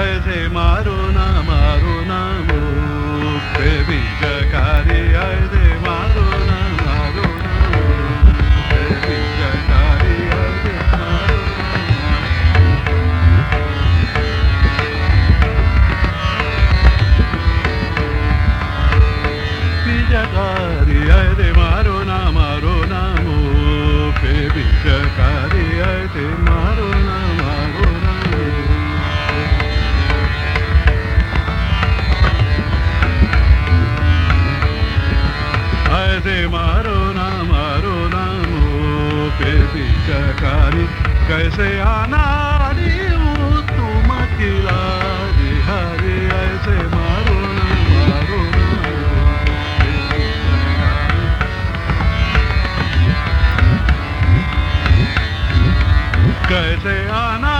ऐसे मारो ना मारो ना मुझे बीजकारी ऐसे मारो ना मारो ना मुझे बीजकारी ऐसे मारो ना बीजकारी मारो ना मारो ना मुझे बीजकारी कैसे आना हूँ तुम किला हरे ऐसे मारो ना मारो ना कैसे आना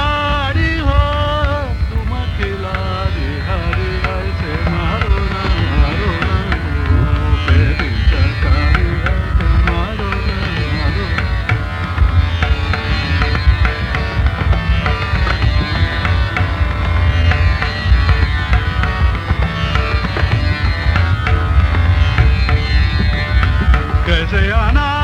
que se han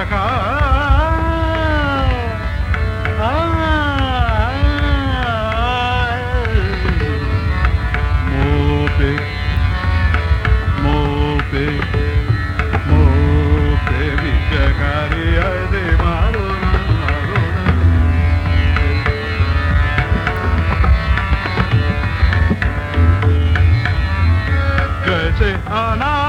রাখা মোপে মোপে মোপে বিশ্বকারী দে মারো Say, oh no!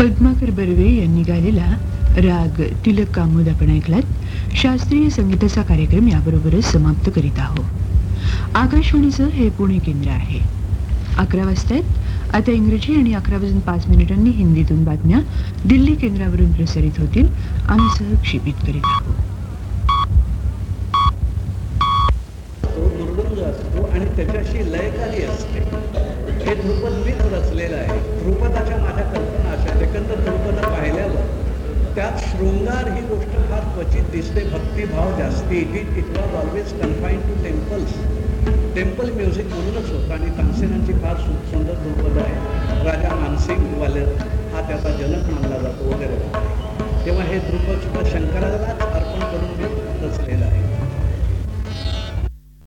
Padmakar Barve यांनी गायलेला राग तिलक कामोद आपण ऐकलात. शास्त्रीय संगीताचा कार्यक्रम याबरोबरच समाप्त करीत आहोत. आकाशवाणीचं हे पुणे केंद्र आहे. अकरा वाजतायत. आता इंग्रजी आणि अकरा वाजून पाच मिनिटांनी हिंदीतून बातम्या दिल्ली केंद्रावरून प्रसारित होतील. आम्ही सहक्षिपित करीत आहोत. आणि त्याच्याशी लयकारी असते. हे ध्रुपद मीच रचलेलं आहे. ध्रुपदाच्या माझ्या कल्पना एकंदर ध्रुपद पाहिल्यावर त्यात शृंगार ही गोष्ट फार क्वचित दिसते. भक्तिभाव जास्ती. It it was always confine to temples temple music म्हणूनच होतं आणि तानसेनांची फार सुंदर ध्रुपद आहे. राजा मानसिंग वाले हा त्याचा जनक मानला जातो वगैरे. तेव्हा हे ध्रुपद सुद्धा शंकरालाच अर्पण करून घेत रचलेलं आहे.